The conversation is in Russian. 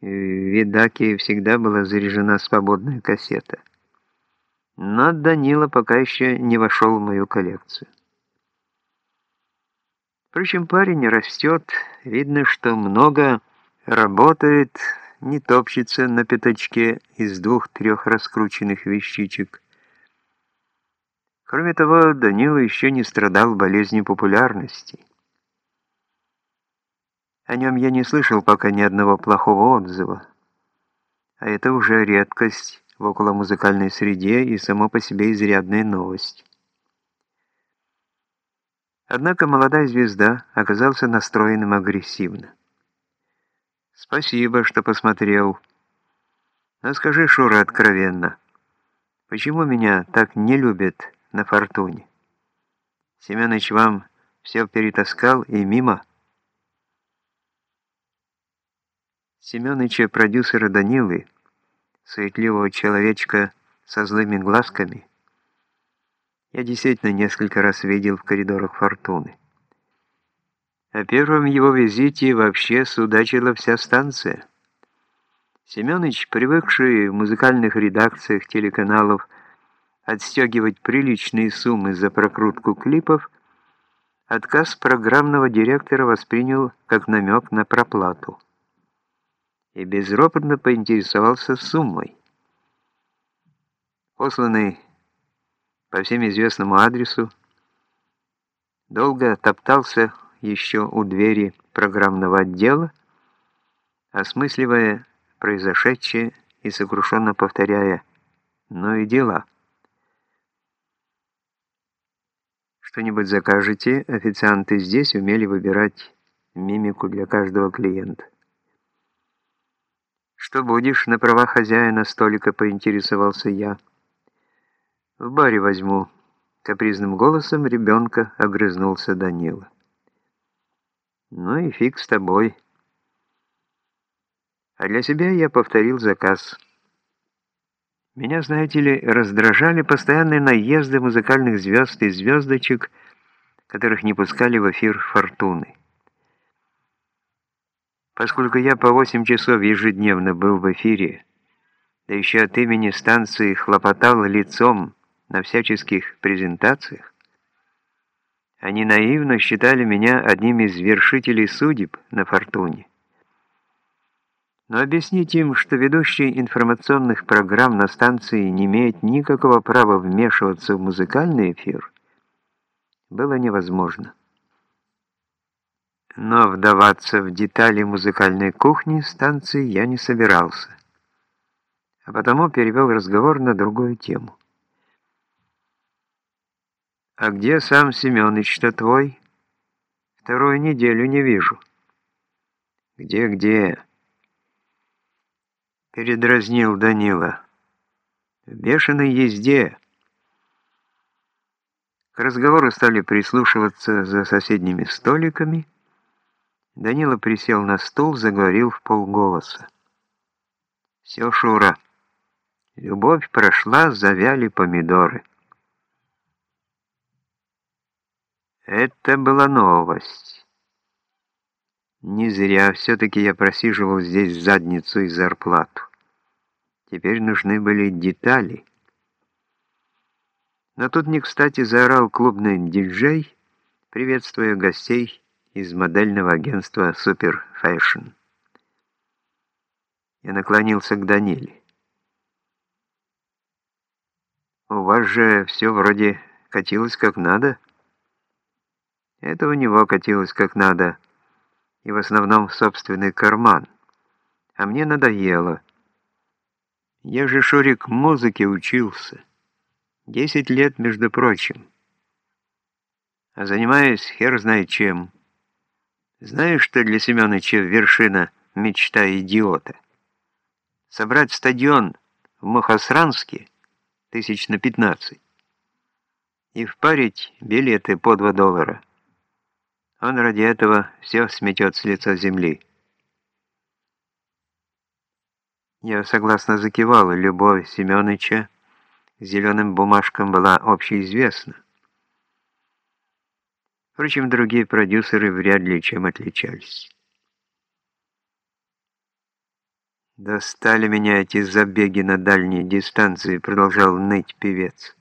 В Видаке всегда была заряжена свободная кассета. Но Данила пока еще не вошел в мою коллекцию. Впрочем, парень растет, видно, что много работает, не топчется на пятачке из двух-трех раскрученных вещичек. Кроме того, Данила еще не страдал болезнью популярности. О нем я не слышал пока ни одного плохого отзыва. А это уже редкость в околомузыкальной среде и само по себе изрядная новость. Однако молодая звезда оказался настроенным агрессивно. «Спасибо, что посмотрел. Но скажи, Шура, откровенно, почему меня так не любят на фортуне? Семенович вам все перетаскал и мимо?» Семёныча, продюсера Данилы, суетливого человечка со злыми глазками, я действительно несколько раз видел в коридорах Фортуны. О первом его визите вообще судачила вся станция. Семёныч, привыкший в музыкальных редакциях телеканалов отстегивать приличные суммы за прокрутку клипов, отказ программного директора воспринял как намек на проплату и безропотно поинтересовался суммой. Посланный по всем известному адресу, долго топтался еще у двери программного отдела, осмысливая произошедшее и сокрушенно повторяя «ну и дела». Что-нибудь закажете, официанты здесь умели выбирать мимику для каждого клиента. «Что будешь на права хозяина столика?» — поинтересовался я. «В баре возьму». Капризным голосом ребенка огрызнулся Данила. «Ну и фиг с тобой». А для себя я повторил заказ. Меня, знаете ли, раздражали постоянные наезды музыкальных звезд и звездочек, которых не пускали в эфир «Фортуны». Поскольку я по 8 часов ежедневно был в эфире, да еще от имени станции хлопотал лицом на всяческих презентациях, они наивно считали меня одним из вершителей судеб на «Фортуне». Но объяснить им, что ведущий информационных программ на станции не имеет никакого права вмешиваться в музыкальный эфир, было невозможно. Но вдаваться в детали музыкальной кухни станции я не собирался, а потому перевел разговор на другую тему. «А где сам Семёныч-то твой? Вторую неделю не вижу». «Где-где?» Передразнил Данила. «В бешеной езде». К разговору стали прислушиваться за соседними столиками, Данила присел на стул, заговорил в полголоса. «Все, Шура, любовь прошла, завяли помидоры». Это была новость. Не зря все-таки я просиживал здесь задницу и зарплату. Теперь нужны были детали. Но тут не кстати заорал клубный диджей, приветствуя гостей из модельного агентства Super Fashion. Я наклонился к Даниле. «У вас же все вроде катилось как надо». Это у него катилось как надо, и в основном в собственный карман. А мне надоело. Я же, Шурик, музыке учился. Десять лет, между прочим. А занимаюсь хер знает чем. Знаешь, что для Семеновича вершина мечта идиота? Собрать стадион в Мухосранске тысяч на пятнадцать и впарить билеты по два доллара. Он ради этого все сметет с лица земли. Я согласно закивал, любовь Семеновича к зеленым бумажкам была общеизвестна. Впрочем, другие продюсеры вряд ли чем отличались. «Достали меня эти забеги на дальние дистанции», — продолжал ныть певец.